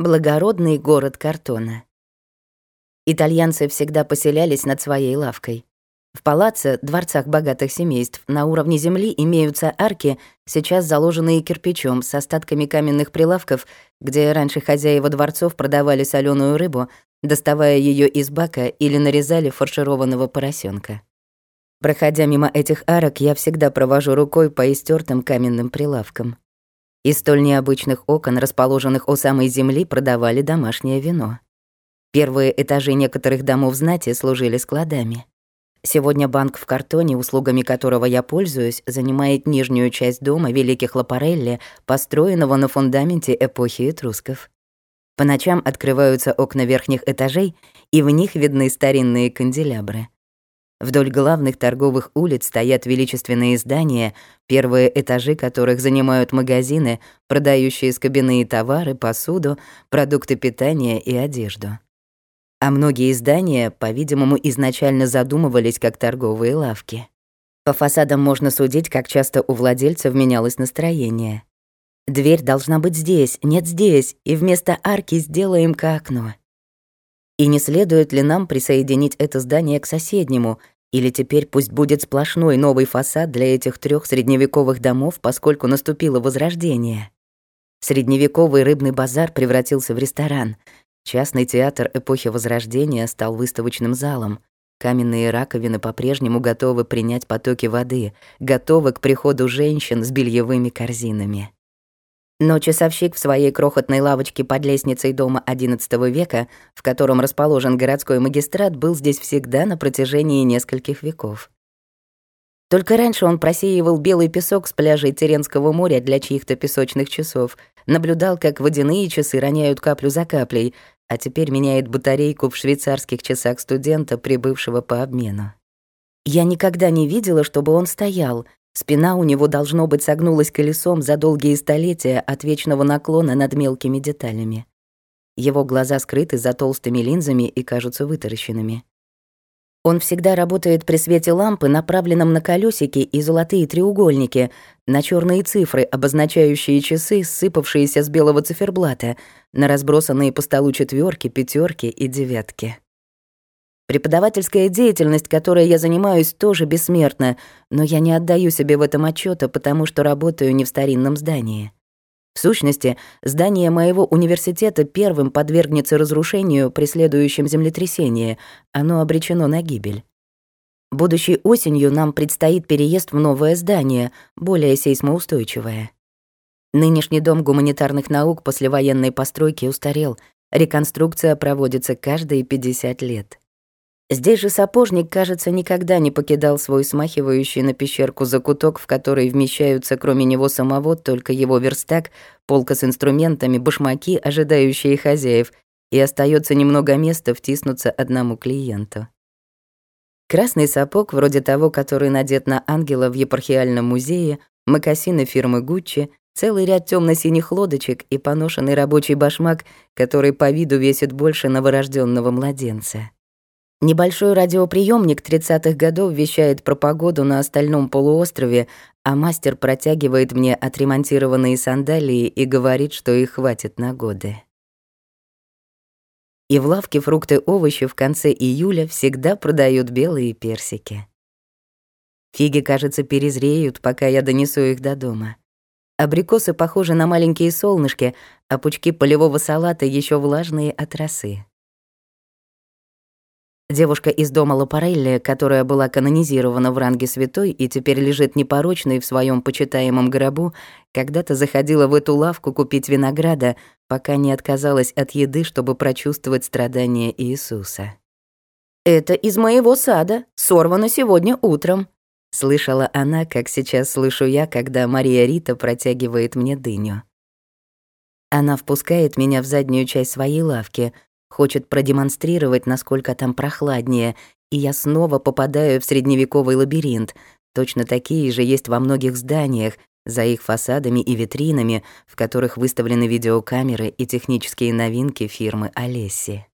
Благородный город картона. Итальянцы всегда поселялись над своей лавкой. В палаце, дворцах богатых семейств, на уровне земли имеются арки, сейчас заложенные кирпичом, с остатками каменных прилавков, где раньше хозяева дворцов продавали соленую рыбу, доставая ее из бака или нарезали фаршированного поросенка. Проходя мимо этих арок, я всегда провожу рукой по истертым каменным прилавкам. Из столь необычных окон, расположенных у самой земли, продавали домашнее вино. Первые этажи некоторых домов знати служили складами. Сегодня банк в картоне, услугами которого я пользуюсь, занимает нижнюю часть дома Великих Лапарелли, построенного на фундаменте эпохи этрусков. По ночам открываются окна верхних этажей, и в них видны старинные канделябры. Вдоль главных торговых улиц стоят величественные здания, первые этажи которых занимают магазины, продающие скобяные товары, посуду, продукты питания и одежду. А многие здания, по-видимому, изначально задумывались как торговые лавки. По фасадам можно судить, как часто у владельцев менялось настроение. Дверь должна быть здесь, нет здесь, и вместо арки сделаем-ка окно. И не следует ли нам присоединить это здание к соседнему, или теперь пусть будет сплошной новый фасад для этих трех средневековых домов, поскольку наступило Возрождение? Средневековый рыбный базар превратился в ресторан. Частный театр эпохи Возрождения стал выставочным залом. Каменные раковины по-прежнему готовы принять потоки воды, готовы к приходу женщин с бельевыми корзинами. Но часовщик в своей крохотной лавочке под лестницей дома XI века, в котором расположен городской магистрат, был здесь всегда на протяжении нескольких веков. Только раньше он просеивал белый песок с пляжей Теренского моря для чьих-то песочных часов, наблюдал, как водяные часы роняют каплю за каплей, а теперь меняет батарейку в швейцарских часах студента, прибывшего по обмену. Я никогда не видела, чтобы он стоял, Спина у него, должно быть, согнулась колесом за долгие столетия от вечного наклона над мелкими деталями. Его глаза скрыты за толстыми линзами и кажутся вытаращенными. Он всегда работает при свете лампы, направленном на колесики и золотые треугольники, на черные цифры, обозначающие часы, сыпавшиеся с белого циферблата, на разбросанные по столу четверки, пятерки и девятки. Преподавательская деятельность, которой я занимаюсь, тоже бессмертна, но я не отдаю себе в этом отчета, потому что работаю не в старинном здании. В сущности, здание моего университета первым подвергнется разрушению при следующем землетрясении. Оно обречено на гибель. Будущей осенью нам предстоит переезд в новое здание, более сейсмоустойчивое. Нынешний дом гуманитарных наук после военной постройки устарел. Реконструкция проводится каждые 50 лет. Здесь же сапожник, кажется, никогда не покидал свой смахивающий на пещерку закуток, в который вмещаются кроме него самого только его верстак, полка с инструментами, башмаки, ожидающие хозяев, и остается немного места втиснуться одному клиенту. Красный сапог, вроде того, который надет на ангела в епархиальном музее, мокасины фирмы Гуччи, целый ряд темно синих лодочек и поношенный рабочий башмак, который по виду весит больше новорожденного младенца. Небольшой радиоприемник 30-х годов вещает про погоду на остальном полуострове, а мастер протягивает мне отремонтированные сандалии и говорит, что их хватит на годы. И в лавке фрукты и овощи в конце июля всегда продают белые персики. Фиги, кажется, перезреют, пока я донесу их до дома. Абрикосы похожи на маленькие солнышки, а пучки полевого салата еще влажные от росы. Девушка из дома Лапарелли, которая была канонизирована в ранге святой и теперь лежит непорочной в своем почитаемом гробу, когда-то заходила в эту лавку купить винограда, пока не отказалась от еды, чтобы прочувствовать страдания Иисуса. «Это из моего сада, сорвано сегодня утром», — слышала она, как сейчас слышу я, когда Мария Рита протягивает мне дыню. Она впускает меня в заднюю часть своей лавки — Хочет продемонстрировать, насколько там прохладнее, и я снова попадаю в средневековый лабиринт. Точно такие же есть во многих зданиях, за их фасадами и витринами, в которых выставлены видеокамеры и технические новинки фирмы Олесси.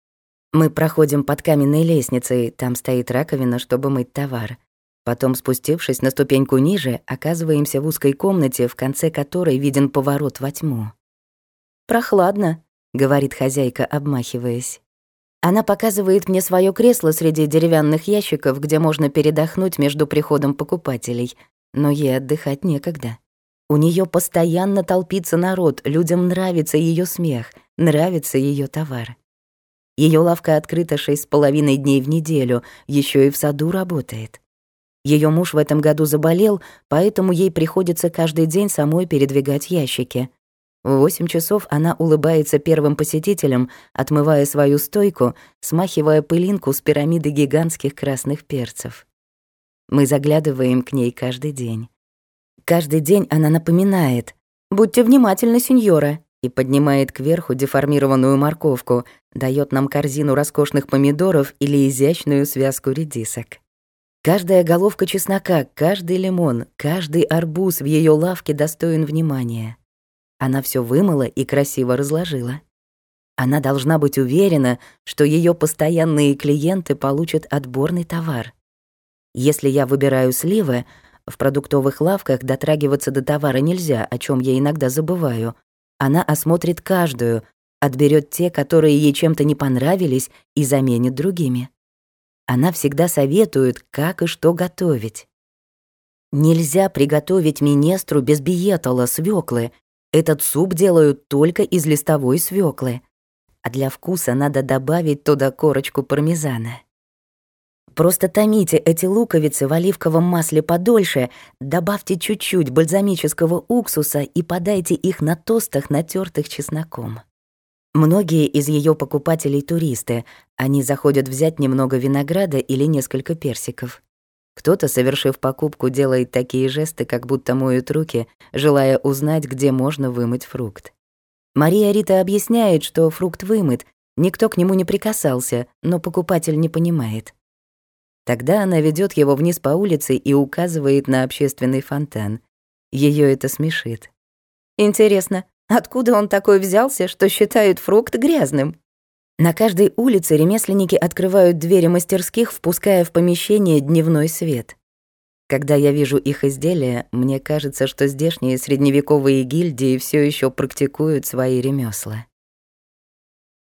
Мы проходим под каменной лестницей, там стоит раковина, чтобы мыть товар. Потом, спустившись на ступеньку ниже, оказываемся в узкой комнате, в конце которой виден поворот во тьму. «Прохладно», говорит хозяйка, обмахиваясь. Она показывает мне свое кресло среди деревянных ящиков, где можно передохнуть между приходом покупателей, но ей отдыхать некогда. У нее постоянно толпится народ, людям нравится ее смех, нравится ее товар. Ее лавка открыта шесть с половиной дней в неделю, еще и в саду работает. Ее муж в этом году заболел, поэтому ей приходится каждый день самой передвигать ящики. В восемь часов она улыбается первым посетителям, отмывая свою стойку, смахивая пылинку с пирамиды гигантских красных перцев. Мы заглядываем к ней каждый день. Каждый день она напоминает «Будьте внимательны, сеньора», и поднимает кверху деформированную морковку, дает нам корзину роскошных помидоров или изящную связку редисок. Каждая головка чеснока, каждый лимон, каждый арбуз в ее лавке достоин внимания. Она все вымыла и красиво разложила. Она должна быть уверена, что ее постоянные клиенты получат отборный товар. Если я выбираю сливы, в продуктовых лавках дотрагиваться до товара нельзя, о чем я иногда забываю. Она осмотрит каждую, отберет те, которые ей чем-то не понравились, и заменит другими. Она всегда советует, как и что готовить. Нельзя приготовить минестру без биетола, свеклы. Этот суп делают только из листовой свеклы. А для вкуса надо добавить туда корочку пармезана. Просто томите эти луковицы в оливковом масле подольше, добавьте чуть-чуть бальзамического уксуса и подайте их на тостах, натертых чесноком. Многие из ее покупателей туристы. Они заходят взять немного винограда или несколько персиков. Кто-то, совершив покупку, делает такие жесты, как будто моют руки, желая узнать, где можно вымыть фрукт. Мария Рита объясняет, что фрукт вымыт, никто к нему не прикасался, но покупатель не понимает. Тогда она ведет его вниз по улице и указывает на общественный фонтан. Ее это смешит. Интересно, Откуда он такой взялся, что считают фрукт грязным? На каждой улице ремесленники открывают двери мастерских, впуская в помещение дневной свет. Когда я вижу их изделия, мне кажется, что здешние средневековые гильдии все еще практикуют свои ремесла.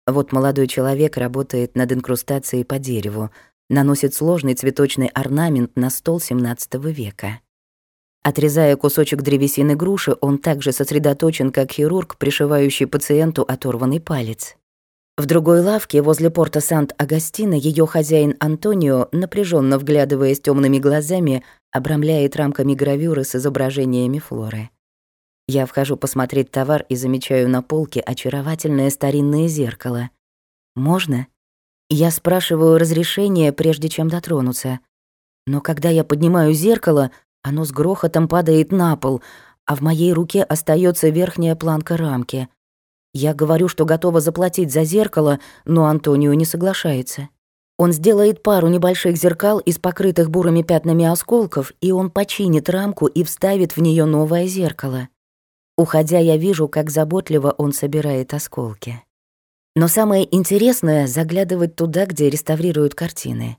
Вот молодой человек работает над инкрустацией по дереву, наносит сложный цветочный орнамент на стол XVII века. Отрезая кусочек древесины груши, он также сосредоточен, как хирург, пришивающий пациенту оторванный палец. В другой лавке возле порта Сант-Агастино ее хозяин Антонио, напряженно вглядываясь темными глазами, обрамляет рамками гравюры с изображениями флоры. Я вхожу посмотреть товар и замечаю на полке очаровательное старинное зеркало. «Можно?» Я спрашиваю разрешения, прежде чем дотронуться. Но когда я поднимаю зеркало, оно с грохотом падает на пол, а в моей руке остается верхняя планка рамки. Я говорю, что готова заплатить за зеркало, но Антонио не соглашается. Он сделает пару небольших зеркал из покрытых бурыми пятнами осколков, и он починит рамку и вставит в нее новое зеркало. Уходя, я вижу, как заботливо он собирает осколки. Но самое интересное — заглядывать туда, где реставрируют картины.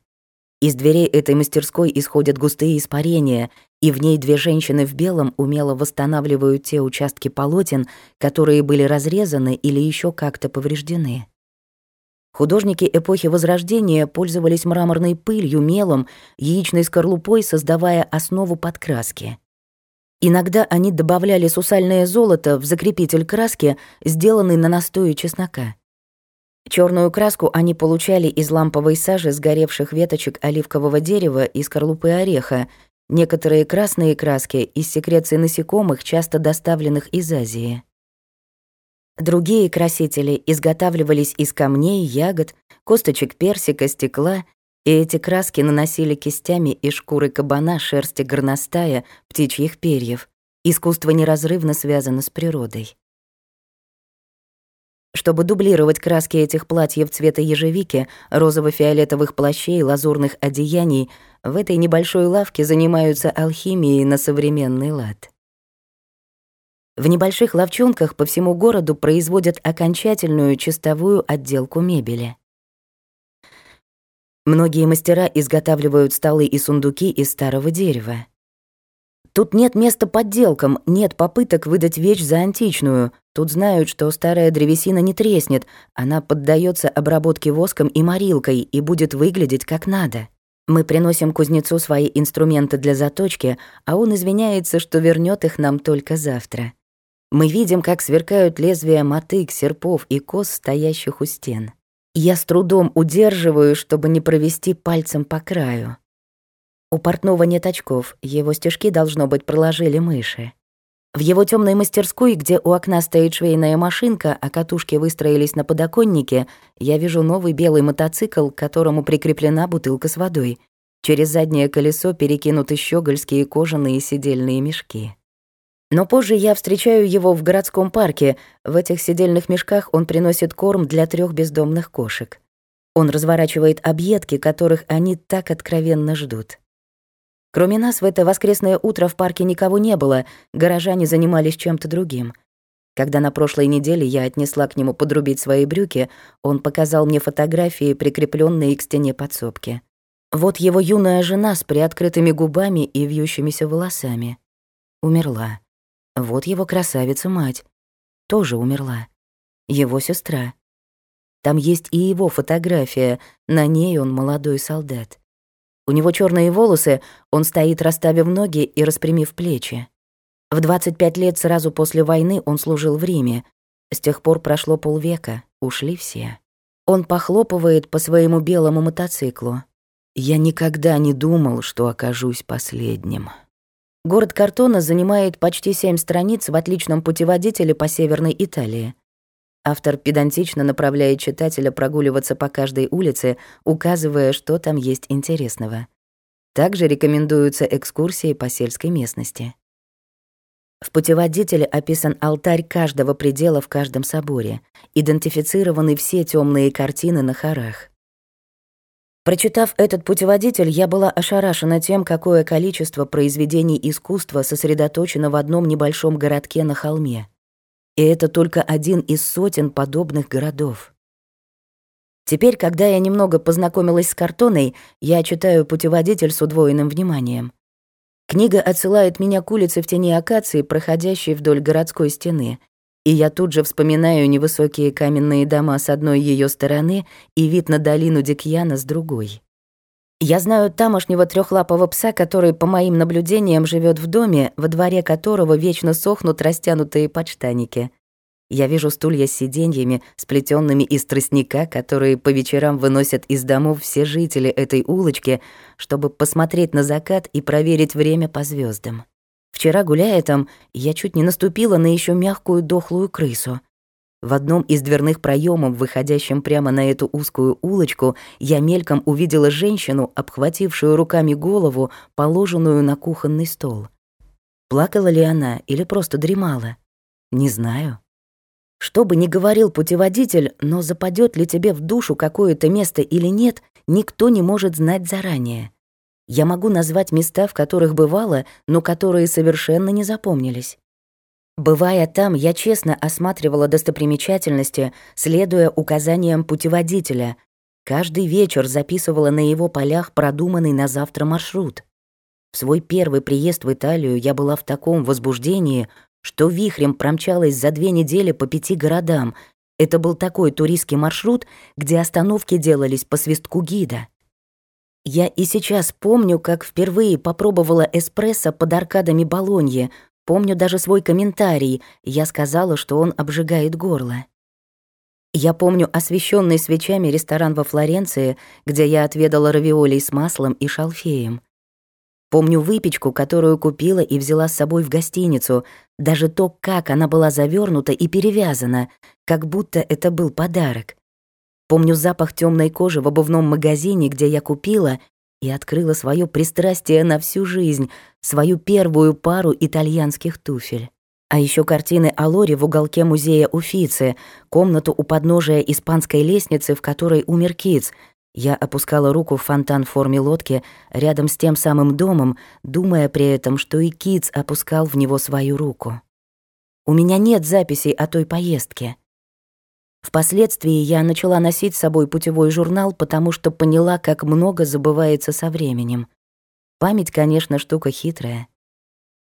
Из дверей этой мастерской исходят густые испарения, и в ней две женщины в белом умело восстанавливают те участки полотен, которые были разрезаны или еще как-то повреждены. Художники эпохи Возрождения пользовались мраморной пылью, мелом, яичной скорлупой, создавая основу подкраски. Иногда они добавляли сусальное золото в закрепитель краски, сделанный на настое чеснока. Черную краску они получали из ламповой сажи сгоревших веточек оливкового дерева и скорлупы ореха, некоторые красные краски из секреций насекомых, часто доставленных из Азии. Другие красители изготавливались из камней, ягод, косточек персика, стекла, и эти краски наносили кистями из шкуры кабана, шерсти горностая, птичьих перьев. Искусство неразрывно связано с природой. Чтобы дублировать краски этих платьев цвета ежевики, розово-фиолетовых плащей, лазурных одеяний, в этой небольшой лавке занимаются алхимией на современный лад. В небольших лавчонках по всему городу производят окончательную чистовую отделку мебели. Многие мастера изготавливают столы и сундуки из старого дерева. Тут нет места подделкам, нет попыток выдать вещь за античную. Тут знают, что старая древесина не треснет, она поддается обработке воском и морилкой и будет выглядеть как надо. Мы приносим кузнецу свои инструменты для заточки, а он извиняется, что вернет их нам только завтра. Мы видим, как сверкают лезвия мотык, серпов и кос, стоящих у стен. Я с трудом удерживаю, чтобы не провести пальцем по краю. У портного нет очков, его стежки, должно быть, проложили мыши. В его темной мастерской, где у окна стоит швейная машинка, а катушки выстроились на подоконнике, я вижу новый белый мотоцикл, к которому прикреплена бутылка с водой. Через заднее колесо перекинуты щегольские кожаные сидельные мешки. Но позже я встречаю его в городском парке. В этих сидельных мешках он приносит корм для трех бездомных кошек. Он разворачивает объедки, которых они так откровенно ждут. Кроме нас в это воскресное утро в парке никого не было, горожане занимались чем-то другим. Когда на прошлой неделе я отнесла к нему подрубить свои брюки, он показал мне фотографии, прикрепленные к стене подсобки. Вот его юная жена с приоткрытыми губами и вьющимися волосами. Умерла. Вот его красавица-мать. Тоже умерла. Его сестра. Там есть и его фотография, на ней он молодой солдат. У него черные волосы, он стоит, расставив ноги и распрямив плечи. В 25 лет сразу после войны он служил в Риме. С тех пор прошло полвека, ушли все. Он похлопывает по своему белому мотоциклу. Я никогда не думал, что окажусь последним. Город Картона занимает почти семь страниц в отличном путеводителе по Северной Италии. Автор педантично направляет читателя прогуливаться по каждой улице, указывая, что там есть интересного. Также рекомендуются экскурсии по сельской местности. В путеводителе описан алтарь каждого предела в каждом соборе, идентифицированы все темные картины на хорах. Прочитав этот путеводитель, я была ошарашена тем, какое количество произведений искусства сосредоточено в одном небольшом городке на холме. И это только один из сотен подобных городов. Теперь, когда я немного познакомилась с картоной, я читаю путеводитель с удвоенным вниманием. Книга отсылает меня к улице в тени акации, проходящей вдоль городской стены, и я тут же вспоминаю невысокие каменные дома с одной ее стороны и вид на долину Дикьяна с другой. Я знаю тамошнего трехлапого пса, который, по моим наблюдениям, живет в доме, во дворе которого вечно сохнут растянутые подштаники. Я вижу стулья с сиденьями, сплетенными из тростника, которые по вечерам выносят из домов все жители этой улочки, чтобы посмотреть на закат и проверить время по звездам. Вчера, гуляя там, я чуть не наступила на еще мягкую дохлую крысу. В одном из дверных проемов, выходящем прямо на эту узкую улочку, я мельком увидела женщину, обхватившую руками голову, положенную на кухонный стол. Плакала ли она или просто дремала? Не знаю. Что бы ни говорил путеводитель, но западет ли тебе в душу какое-то место или нет, никто не может знать заранее. Я могу назвать места, в которых бывало, но которые совершенно не запомнились. Бывая там, я честно осматривала достопримечательности, следуя указаниям путеводителя. Каждый вечер записывала на его полях продуманный на завтра маршрут. В свой первый приезд в Италию я была в таком возбуждении, что вихрем промчалась за две недели по пяти городам. Это был такой туристский маршрут, где остановки делались по свистку гида. Я и сейчас помню, как впервые попробовала эспрессо под аркадами Болоньи, Помню даже свой комментарий. Я сказала, что он обжигает горло. Я помню освещенный свечами ресторан во Флоренции, где я отведала равиолей с маслом и шалфеем. Помню выпечку, которую купила и взяла с собой в гостиницу, даже то, как она была завернута и перевязана, как будто это был подарок. Помню запах темной кожи в обувном магазине, где я купила и открыла свое пристрастие на всю жизнь, свою первую пару итальянских туфель. А еще картины Алори в уголке музея Уфицы, комнату у подножия испанской лестницы, в которой умер Китс. Я опускала руку в фонтан в форме лодки рядом с тем самым домом, думая при этом, что и Китс опускал в него свою руку. У меня нет записей о той поездке. Впоследствии я начала носить с собой путевой журнал, потому что поняла, как много забывается со временем. Память, конечно, штука хитрая.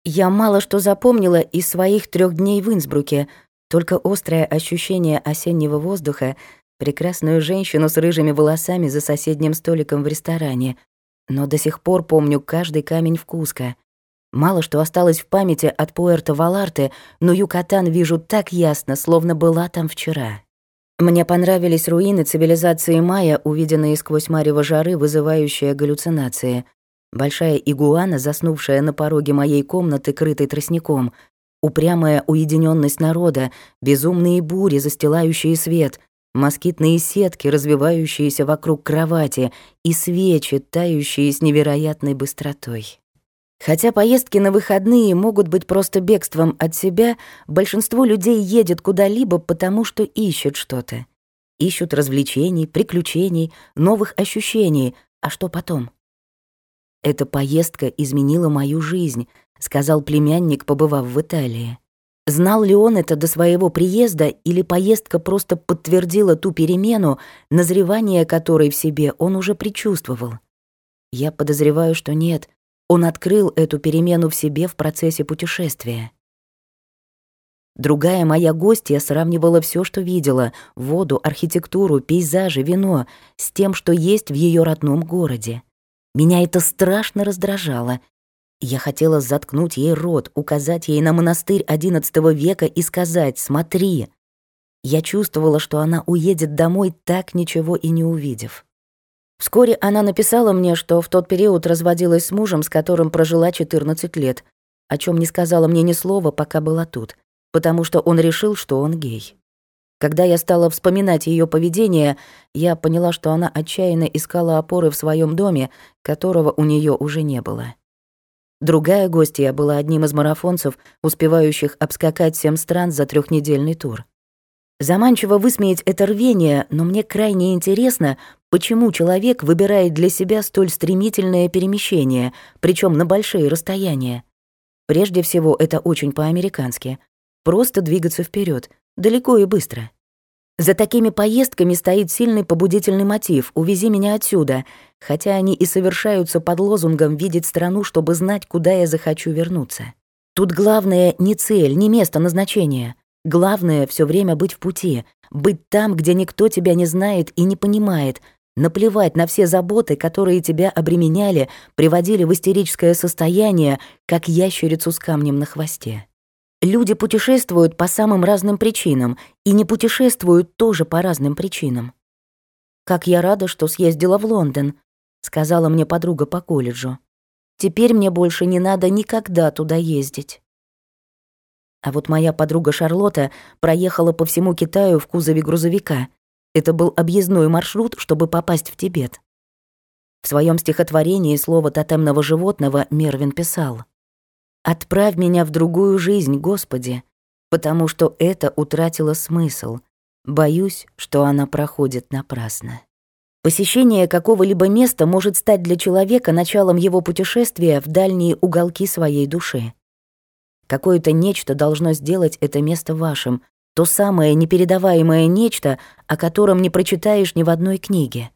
Я мало что запомнила из своих трех дней в Инсбруке, только острое ощущение осеннего воздуха, прекрасную женщину с рыжими волосами за соседним столиком в ресторане. Но до сих пор помню каждый камень вкуска. Мало что осталось в памяти от Пуэрто-Валарте, но Юкатан вижу так ясно, словно была там вчера. Мне понравились руины цивилизации майя, увиденные сквозь марево жары, вызывающие галлюцинации. Большая игуана, заснувшая на пороге моей комнаты, крытой тростником. Упрямая уединенность народа, безумные бури, застилающие свет, москитные сетки, развивающиеся вокруг кровати, и свечи, тающие с невероятной быстротой. Хотя поездки на выходные могут быть просто бегством от себя, большинство людей едет куда-либо, потому что ищут что-то. Ищут развлечений, приключений, новых ощущений. А что потом? Эта поездка изменила мою жизнь, сказал племянник, побывав в Италии. Знал ли он это до своего приезда, или поездка просто подтвердила ту перемену, назревание которой в себе он уже предчувствовал? Я подозреваю, что нет. Он открыл эту перемену в себе в процессе путешествия. Другая моя гостья сравнивала все, что видела — воду, архитектуру, пейзажи, вино — с тем, что есть в ее родном городе. Меня это страшно раздражало. Я хотела заткнуть ей рот, указать ей на монастырь XI века и сказать «Смотри». Я чувствовала, что она уедет домой, так ничего и не увидев. Вскоре она написала мне, что в тот период разводилась с мужем, с которым прожила 14 лет, о чем не сказала мне ни слова, пока была тут, потому что он решил, что он гей. Когда я стала вспоминать ее поведение, я поняла, что она отчаянно искала опоры в своем доме, которого у нее уже не было. Другая гостья была одним из марафонцев, успевающих обскакать семь стран за трехнедельный тур. Заманчиво высмеять это рвение, но мне крайне интересно, почему человек выбирает для себя столь стремительное перемещение, причем на большие расстояния. Прежде всего, это очень по-американски. Просто двигаться вперед, далеко и быстро. За такими поездками стоит сильный побудительный мотив «увези меня отсюда», хотя они и совершаются под лозунгом «видеть страну, чтобы знать, куда я захочу вернуться». Тут главное не цель, не место назначения. Главное все время быть в пути, быть там, где никто тебя не знает и не понимает, наплевать на все заботы, которые тебя обременяли, приводили в истерическое состояние, как ящерицу с камнем на хвосте. Люди путешествуют по самым разным причинам и не путешествуют тоже по разным причинам. «Как я рада, что съездила в Лондон», — сказала мне подруга по колледжу. «Теперь мне больше не надо никогда туда ездить». А вот моя подруга Шарлотта проехала по всему Китаю в кузове грузовика. Это был объездной маршрут, чтобы попасть в Тибет. В своем стихотворении слово тотемного животного Мервин писал — Отправь меня в другую жизнь, Господи, потому что это утратило смысл. Боюсь, что она проходит напрасно. Посещение какого-либо места может стать для человека началом его путешествия в дальние уголки своей души. Какое-то нечто должно сделать это место вашим, то самое непередаваемое нечто, о котором не прочитаешь ни в одной книге.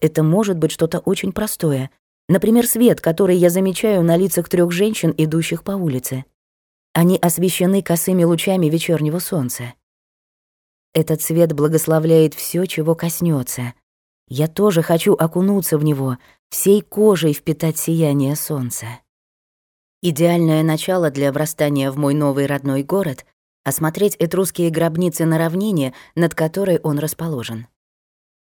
Это может быть что-то очень простое, Например, свет, который я замечаю на лицах трех женщин, идущих по улице. Они освещены косыми лучами вечернего солнца. Этот свет благословляет все, чего коснется. Я тоже хочу окунуться в него, всей кожей впитать сияние солнца. Идеальное начало для врастания в мой новый родной город — осмотреть этрусские гробницы на равнине, над которой он расположен.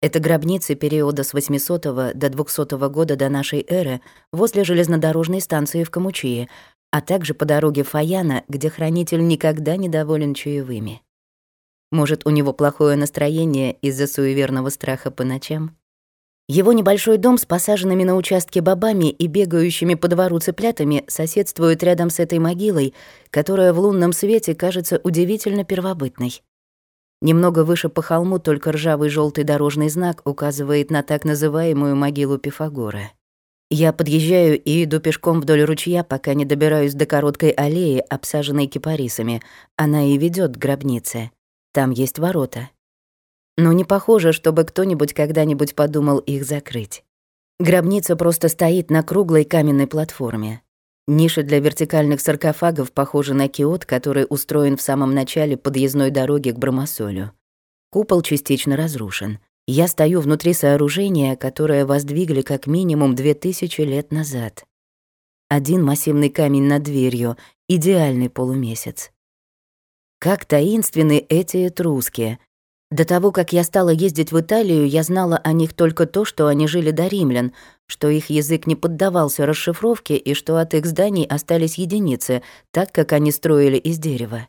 Это гробницы периода с 800 до 200 года до нашей эры возле железнодорожной станции в Камучии, а также по дороге Фаяна, где хранитель никогда не доволен чаевыми. Может, у него плохое настроение из-за суеверного страха по ночам? Его небольшой дом с посаженными на участке бобами и бегающими по двору цыплятами соседствует рядом с этой могилой, которая в лунном свете кажется удивительно первобытной. Немного выше по холму только ржавый желтый дорожный знак указывает на так называемую могилу Пифагора. Я подъезжаю и иду пешком вдоль ручья, пока не добираюсь до короткой аллеи, обсаженной кипарисами. Она и ведет к гробнице. Там есть ворота. Но не похоже, чтобы кто-нибудь когда-нибудь подумал их закрыть. Гробница просто стоит на круглой каменной платформе. Ниши для вертикальных саркофагов похожи на киот, который устроен в самом начале подъездной дороги к Бромосолю. Купол частично разрушен. Я стою внутри сооружения, которое воздвигли как минимум две тысячи лет назад. Один массивный камень над дверью — идеальный полумесяц. Как таинственны эти этруски. До того, как я стала ездить в Италию, я знала о них только то, что они жили до римлян, что их язык не поддавался расшифровке и что от их зданий остались единицы, так как они строили из дерева.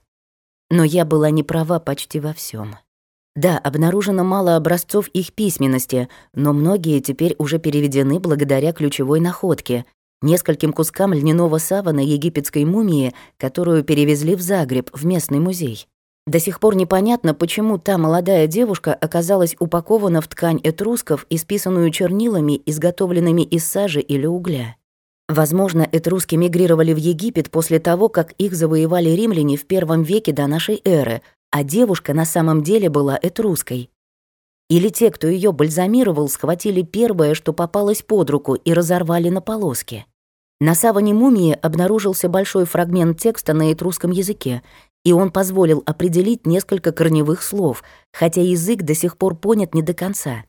Но я была не права почти во всем. Да, обнаружено мало образцов их письменности, но многие теперь уже переведены благодаря ключевой находке — нескольким кускам льняного савана египетской мумии, которую перевезли в Загреб, в местный музей. До сих пор непонятно, почему та молодая девушка оказалась упакована в ткань этрусков, исписанную чернилами, изготовленными из сажи или угля. Возможно, этруски мигрировали в Египет после того, как их завоевали римляне в первом веке до нашей эры, а девушка на самом деле была этруской. Или те, кто ее бальзамировал, схватили первое, что попалось под руку, и разорвали на полоски. На саване мумии обнаружился большой фрагмент текста на этрусском языке, и он позволил определить несколько корневых слов, хотя язык до сих пор понят не до конца.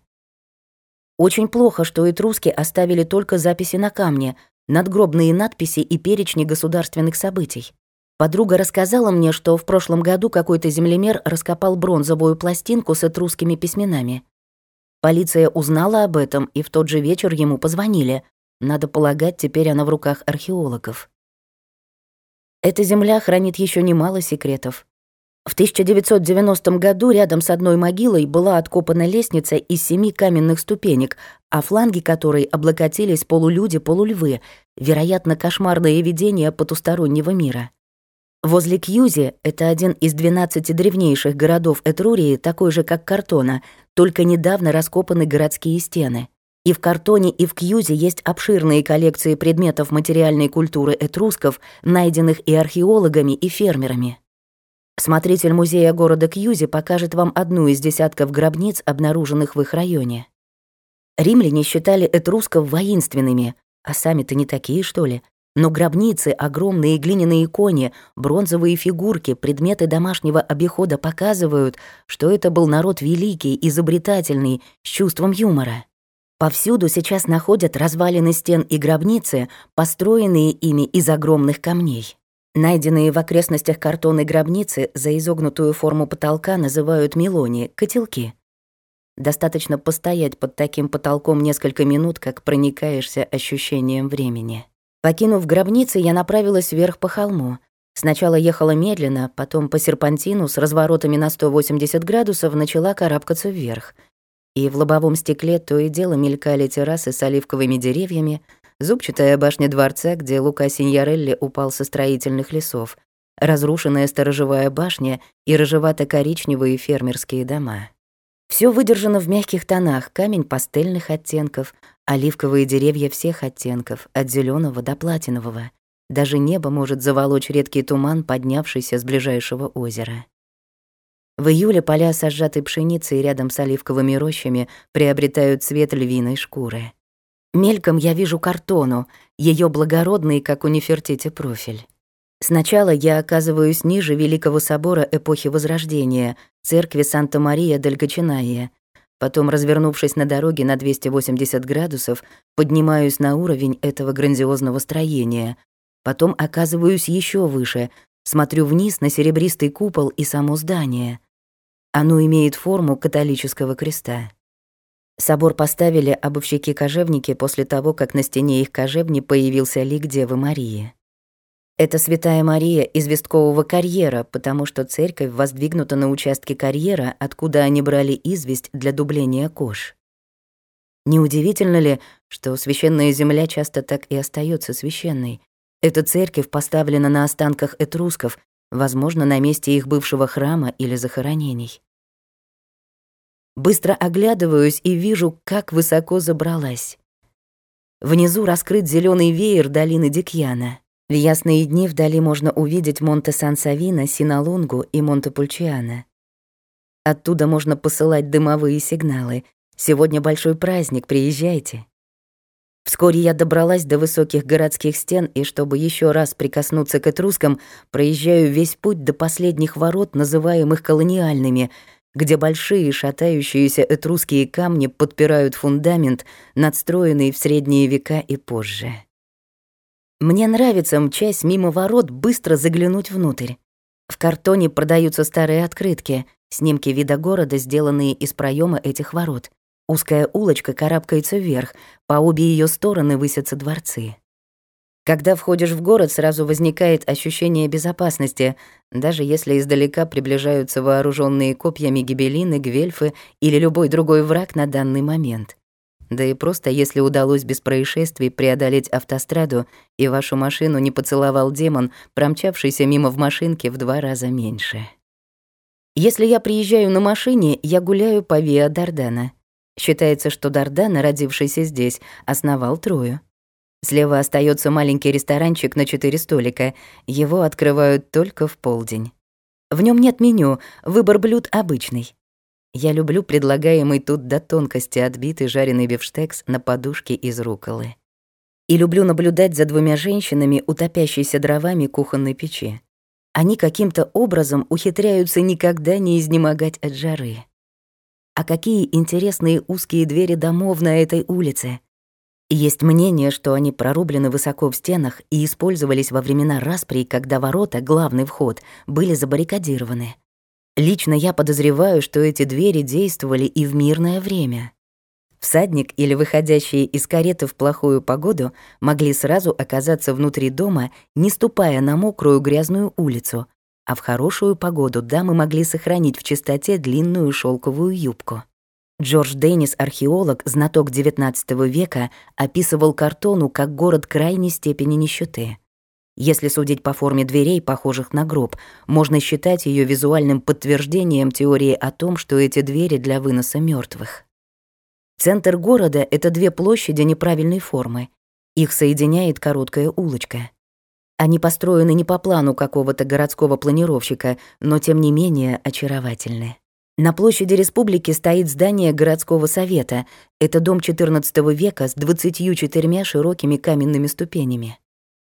Очень плохо, что этруски оставили только записи на камне, надгробные надписи и перечни государственных событий. Подруга рассказала мне, что в прошлом году какой-то землемер раскопал бронзовую пластинку с этрусскими письменами. Полиция узнала об этом, и в тот же вечер ему позвонили. Надо полагать, теперь она в руках археологов. Эта земля хранит еще немало секретов. В 1990 году рядом с одной могилой была откопана лестница из семи каменных ступенек, а фланги которой облокотились полулюди-полульвы, вероятно, кошмарное видение потустороннего мира. Возле Кьюзи, это один из 12 древнейших городов Этрурии, такой же, как Картона, только недавно раскопаны городские стены — и в Картоне, и в Кьюзе есть обширные коллекции предметов материальной культуры этрусков, найденных и археологами, и фермерами. Смотритель музея города Кьюзи покажет вам одну из десятков гробниц, обнаруженных в их районе. Римляне считали этрусков воинственными, а сами-то не такие, что ли? Но гробницы, огромные глиняные кони, бронзовые фигурки, предметы домашнего обихода показывают, что это был народ великий, изобретательный, с чувством юмора. Повсюду сейчас находят развалины стен и гробницы, построенные ими из огромных камней. Найденные в окрестностях картонной гробницы за изогнутую форму потолка называют мелони, котелки. Достаточно постоять под таким потолком несколько минут, как проникаешься ощущением времени. Покинув гробницы, я направилась вверх по холму. Сначала ехала медленно, потом по серпантину с разворотами на 180 градусов начала карабкаться вверх — и в лобовом стекле то и дело мелькали террасы с оливковыми деревьями, зубчатая башня дворца, где Лука Синьярелли упал со строительных лесов, разрушенная сторожевая башня и рыжевато-коричневые фермерские дома. Все выдержано в мягких тонах, камень пастельных оттенков, оливковые деревья всех оттенков, от зеленого до платинового. Даже небо может заволочь редкий туман, поднявшийся с ближайшего озера. В июле поля со сжатой пшеницей рядом с оливковыми рощами приобретают цвет львиной шкуры. Мельком я вижу картону, ее благородный, как у Нефертити, профиль. Сначала я оказываюсь ниже Великого собора эпохи Возрождения, церкви Санта-Мария-дель-Гачинаия. Потом, развернувшись на дороге на 280 градусов, поднимаюсь на уровень этого грандиозного строения. Потом оказываюсь еще выше, смотрю вниз на серебристый купол и само здание — оно имеет форму католического креста. Собор поставили обувщики-кожевники после того, как на стене их кожевни появился лик Девы Марии. Это Святая Мария известкового карьера, потому что церковь воздвигнута на участке карьера, откуда они брали известь для дубления кож. Неудивительно ли, что священная земля часто так и остается священной? Эта церковь поставлена на останках этрусков, возможно, на месте их бывшего храма или захоронений. Быстро оглядываюсь и вижу, как высоко забралась. Внизу раскрыт зеленый веер долины Дикьяна. В ясные дни вдали можно увидеть Монте Сан-Савино, Синалунгу и Монте Пульчиано. Оттуда можно посылать дымовые сигналы. Сегодня большой праздник, приезжайте. Вскоре я добралась до высоких городских стен, и чтобы еще раз прикоснуться к этрускам, проезжаю весь путь до последних ворот, называемых колониальными, где большие шатающиеся этрусские камни подпирают фундамент, надстроенный в средние века и позже. Мне нравится, мчась мимо ворот, быстро заглянуть внутрь. В картоне продаются старые открытки, снимки вида города, сделанные из проема этих ворот. Узкая улочка карабкается вверх, по обе ее стороны высятся дворцы. Когда входишь в город, сразу возникает ощущение безопасности, даже если издалека приближаются вооруженные копьями гибелины, гвельфы или любой другой враг на данный момент. Да и просто если удалось без происшествий преодолеть автостраду, и вашу машину не поцеловал демон, промчавшийся мимо в машинке в два раза меньше. Если я приезжаю на машине, я гуляю по Виа Дардана. Считается, что Дардана, родившийся здесь, основал Трою. Слева остается маленький ресторанчик на четыре столика. Его открывают только в полдень. В нем нет меню, выбор блюд обычный. Я люблю предлагаемый тут до тонкости отбитый жареный бифштекс на подушке из руколы. И люблю наблюдать за двумя женщинами, утопящейся дровами кухонной печи. Они каким-то образом ухитряются никогда не изнемогать от жары. А какие интересные узкие двери домов на этой улице. Есть мнение, что они прорублены высоко в стенах и использовались во времена распри, когда ворота, главный вход, были забаррикадированы. Лично я подозреваю, что эти двери действовали и в мирное время. Всадник или выходящие из кареты в плохую погоду могли сразу оказаться внутри дома, не ступая на мокрую грязную улицу, а в хорошую погоду дамы могли сохранить в чистоте длинную шелковую юбку. Джордж Деннис, археолог, знаток XIX века, описывал Картону как город крайней степени нищеты. Если судить по форме дверей, похожих на гроб, можно считать ее визуальным подтверждением теории о том, что эти двери для выноса мертвых. Центр города — это две площади неправильной формы. Их соединяет короткая улочка. Они построены не по плану какого-то городского планировщика, но тем не менее очаровательны. На площади республики стоит здание городского совета. Это дом XIV века с 24 широкими каменными ступенями.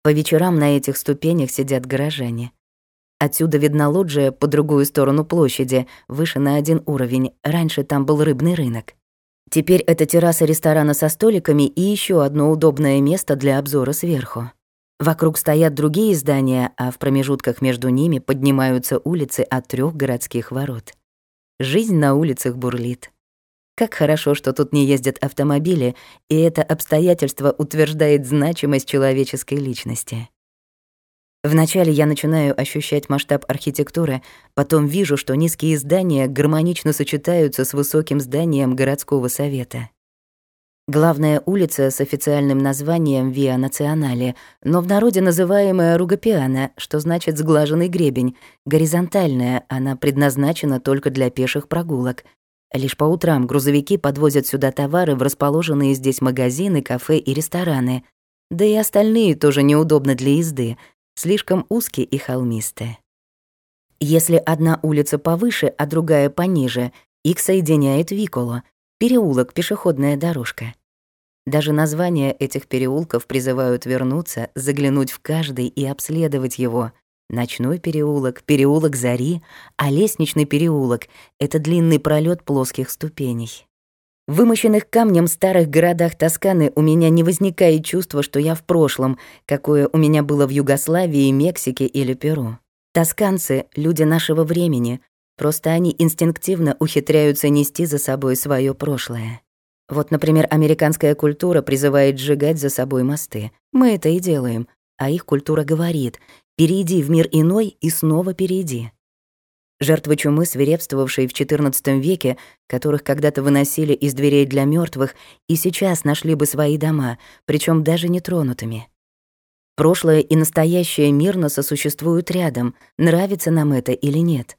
По вечерам на этих ступенях сидят горожане. Отсюда видна лоджия по другую сторону площади, выше на один уровень. Раньше там был рыбный рынок. Теперь это терраса ресторана со столиками и еще одно удобное место для обзора сверху. Вокруг стоят другие здания, а в промежутках между ними поднимаются улицы от трех городских ворот. Жизнь на улицах бурлит. Как хорошо, что тут не ездят автомобили, и это обстоятельство утверждает значимость человеческой личности. Вначале я начинаю ощущать масштаб архитектуры, потом вижу, что низкие здания гармонично сочетаются с высоким зданием городского совета. Главная улица с официальным названием Виа Национале, но в народе называемая Ругапиана, что значит «сглаженный гребень», горизонтальная, она предназначена только для пеших прогулок. Лишь по утрам грузовики подвозят сюда товары в расположенные здесь магазины, кафе и рестораны. Да и остальные тоже неудобны для езды, слишком узкие и холмистые. Если одна улица повыше, а другая пониже, их соединяет Виколо, переулок, пешеходная дорожка. Даже названия этих переулков призывают вернуться, заглянуть в каждый и обследовать его. Ночной переулок, переулок Зари, а лестничный переулок — это длинный пролет плоских ступеней. В вымощенных камнем старых городах Тосканы у меня не возникает чувства, что я в прошлом, какое у меня было в Югославии, Мексике или Перу. Тосканцы — люди нашего времени, просто они инстинктивно ухитряются нести за собой свое прошлое. Вот, например, американская культура призывает сжигать за собой мосты. Мы это и делаем. А их культура говорит «перейди в мир иной и снова перейди». Жертвы чумы, свирепствовавшие в XIV веке, которых когда-то выносили из дверей для мертвых, и сейчас нашли бы свои дома, причем даже нетронутыми. Прошлое и настоящее мирно сосуществуют рядом, нравится нам это или нет.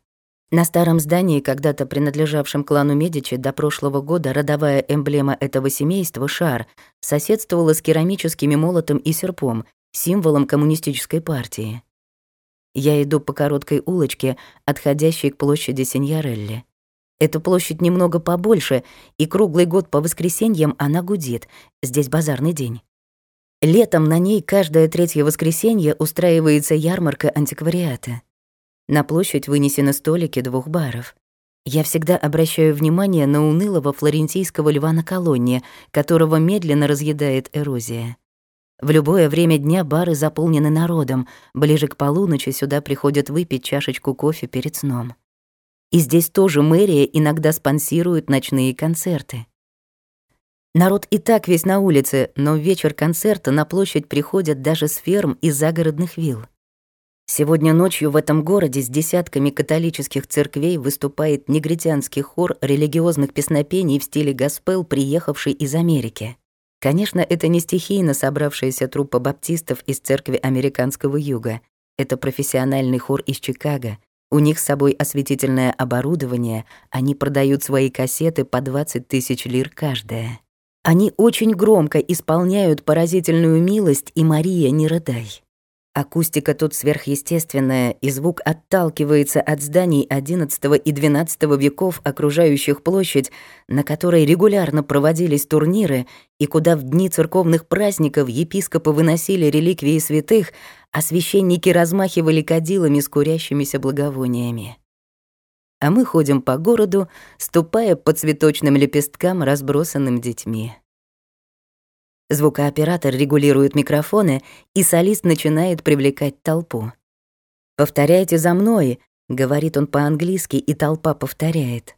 На старом здании, когда-то принадлежавшем клану Медичи, до прошлого года родовая эмблема этого семейства, шар, соседствовала с керамическими молотом и серпом, символом коммунистической партии. Я иду по короткой улочке, отходящей к площади Синьярелли. Эта площадь немного побольше, и круглый год по воскресеньям она гудит. Здесь базарный день. Летом на ней каждое третье воскресенье устраивается ярмарка антиквариата. На площадь вынесены столики двух баров. Я всегда обращаю внимание на унылого флорентийского льва на колонне, которого медленно разъедает эрозия. В любое время дня бары заполнены народом, ближе к полуночи сюда приходят выпить чашечку кофе перед сном. И здесь тоже мэрия иногда спонсирует ночные концерты. Народ и так весь на улице, но в вечер концерта на площадь приходят даже с ферм и загородных вилл. Сегодня ночью в этом городе с десятками католических церквей выступает негритянский хор религиозных песнопений в стиле госпел, приехавший из Америки. Конечно, это не стихийно собравшаяся труппа баптистов из церкви американского юга. Это профессиональный хор из Чикаго, у них с собой осветительное оборудование, они продают свои кассеты по 20 тысяч лир каждая. Они очень громко исполняют поразительную милость и Мария не рыдай. Акустика тут сверхъестественная, и звук отталкивается от зданий XI и XII веков, окружающих площадь, на которой регулярно проводились турниры, и куда в дни церковных праздников епископы выносили реликвии святых, а священники размахивали кадилами с курящимися благовониями. А мы ходим по городу, ступая по цветочным лепесткам, разбросанным детьми. Звукооператор регулирует микрофоны, и солист начинает привлекать толпу. «Повторяйте за мной», — говорит он по-английски, и толпа повторяет.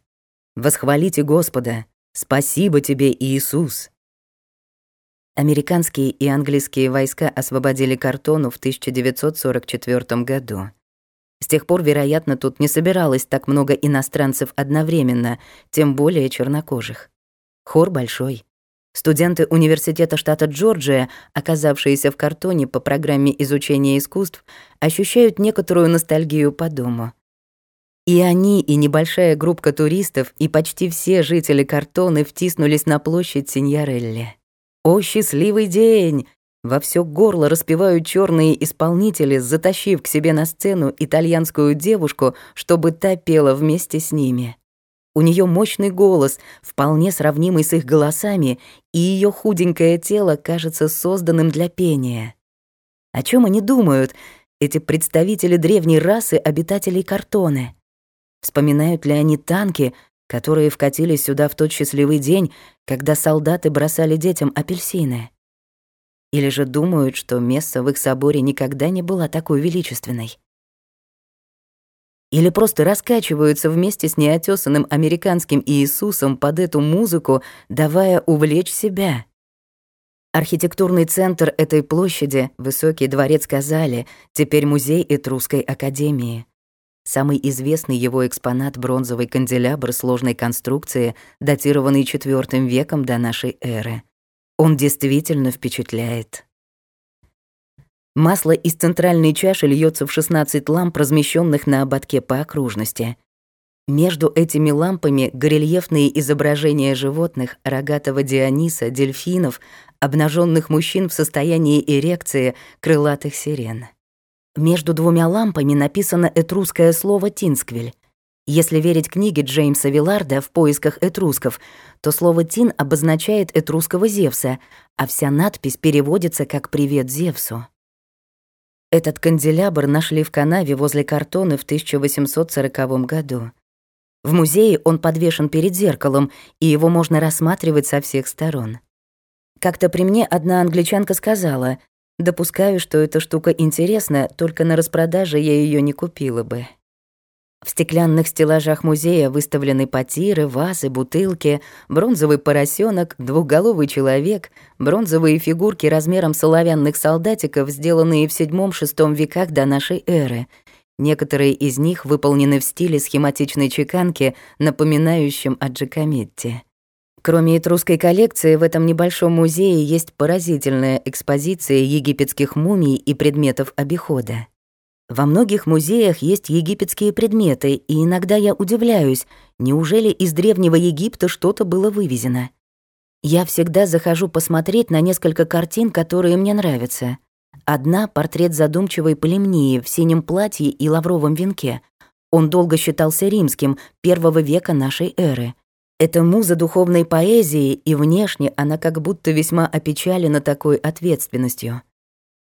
«Восхвалите Господа! Спасибо тебе, Иисус!» Американские и английские войска освободили Картону в 1944 году. С тех пор, вероятно, тут не собиралось так много иностранцев одновременно, тем более чернокожих. Хор большой. Студенты университета штата Джорджия, оказавшиеся в картоне по программе изучения искусств, ощущают некоторую ностальгию по дому. И они, и небольшая группа туристов, и почти все жители картоны втиснулись на площадь Синьярелли. «О, счастливый день!» Во все горло распевают черные исполнители, затащив к себе на сцену итальянскую девушку, чтобы та пела вместе с ними. У нее мощный голос, вполне сравнимый с их голосами, и ее худенькое тело кажется созданным для пения. О чем они думают, эти представители древней расы обитателей картоны? Вспоминают ли они танки, которые вкатились сюда в тот счастливый день, когда солдаты бросали детям апельсины? Или же думают, что место в их соборе никогда не была такой величественной? Или просто раскачиваются вместе с неотесанным американским Иисусом под эту музыку, давая увлечь себя. Архитектурный центр этой площади, высокий дворец Казали, теперь музей Этрусской академии. Самый известный его экспонат — бронзовый канделябр сложной конструкции, датированный IV веком до нашей эры. Он действительно впечатляет. Масло из центральной чаши льется в 16 ламп, размещенных на ободке по окружности. Между этими лампами горельефные изображения животных, рогатого Диониса, дельфинов, обнаженных мужчин в состоянии эрекции, крылатых сирен. Между двумя лампами написано этрусское слово «тинсквиль». Если верить книге Джеймса Вилларда «В поисках этрусков», то слово «тин» обозначает этрусского Зевса, а вся надпись переводится как «Привет Зевсу». Этот канделябр нашли в канаве возле картоны в 1840 году. В музее он подвешен перед зеркалом, и его можно рассматривать со всех сторон. Как-то при мне одна англичанка сказала, «Допускаю, что эта штука интересна, только на распродаже я ее не купила бы». В стеклянных стеллажах музея выставлены потиры, вазы, бутылки, бронзовый поросенок, двухголовый человек, бронзовые фигурки размером с оловянных солдатиков, сделанные в VII-VI веках до нашей эры. Некоторые из них выполнены в стиле схематичной чеканки, напоминающем о Джакометте. Кроме этрусской коллекции, в этом небольшом музее есть поразительная экспозиция египетских мумий и предметов обихода. Во многих музеях есть египетские предметы, и иногда я удивляюсь, неужели из Древнего Египта что-то было вывезено? Я всегда захожу посмотреть на несколько картин, которые мне нравятся. Одна — портрет задумчивой Полемнии в синем платье и лавровом венке. Он долго считался римским, первого века нашей эры. Это муза духовной поэзии, и внешне она как будто весьма опечалена такой ответственностью.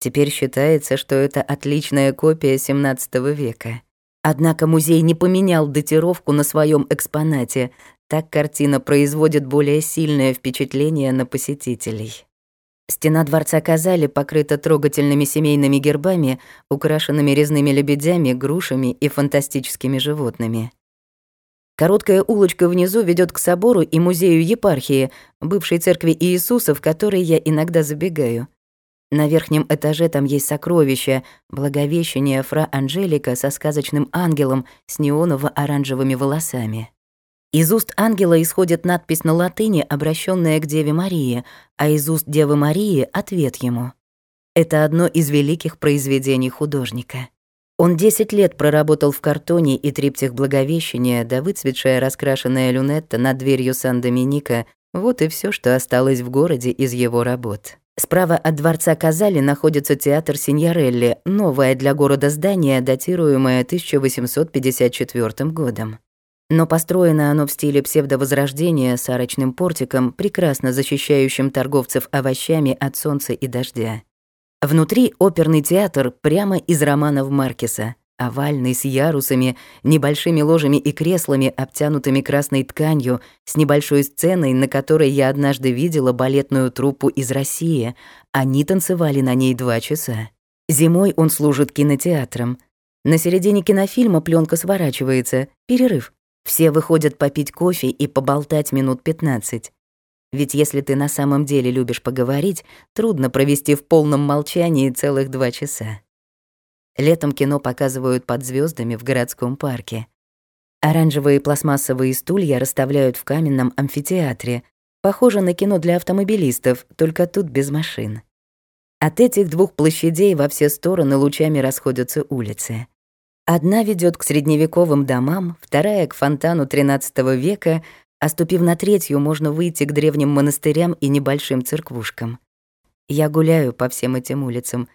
Теперь считается, что это отличная копия XVII века. Однако музей не поменял датировку на своем экспонате, так картина производит более сильное впечатление на посетителей. Стена дворца Казали покрыта трогательными семейными гербами, украшенными резными лебедями, грушами и фантастическими животными. Короткая улочка внизу ведет к собору и музею епархии, бывшей церкви Иисуса, в которой я иногда забегаю. На верхнем этаже там есть сокровища, благовещение фра Анжелика со сказочным ангелом с неоново-оранжевыми волосами. Из уст ангела исходит надпись на латыни, обращенная к Деве Марии, а из уст Девы Марии — ответ ему. Это одно из великих произведений художника. Он 10 лет проработал в картоне и триптих Благовещения, да выцветшая раскрашенная люнетта над дверью Сан-Доминика — вот и все, что осталось в городе из его работ. Справа от дворца Казали находится театр Синьорелли, новое для города здание, датируемое 1854 годом. Но построено оно в стиле псевдовозрождения с арочным портиком, прекрасно защищающим торговцев овощами от солнца и дождя. Внутри оперный театр прямо из романов Маркеса, овальный, с ярусами, небольшими ложами и креслами, обтянутыми красной тканью, с небольшой сценой, на которой я однажды видела балетную труппу из России. Они танцевали на ней два часа. Зимой он служит кинотеатром. На середине кинофильма пленка сворачивается. Перерыв. Все выходят попить кофе и поболтать минут 15. Ведь если ты на самом деле любишь поговорить, трудно провести в полном молчании целых два часа. Летом кино показывают под звездами в городском парке. Оранжевые пластмассовые стулья расставляют в каменном амфитеатре. Похоже на кино для автомобилистов, только тут без машин. От этих двух площадей во все стороны лучами расходятся улицы. Одна ведет к средневековым домам, вторая — к фонтану XIII века, а ступив на третью, можно выйти к древним монастырям и небольшим церквушкам. Я гуляю по всем этим улицам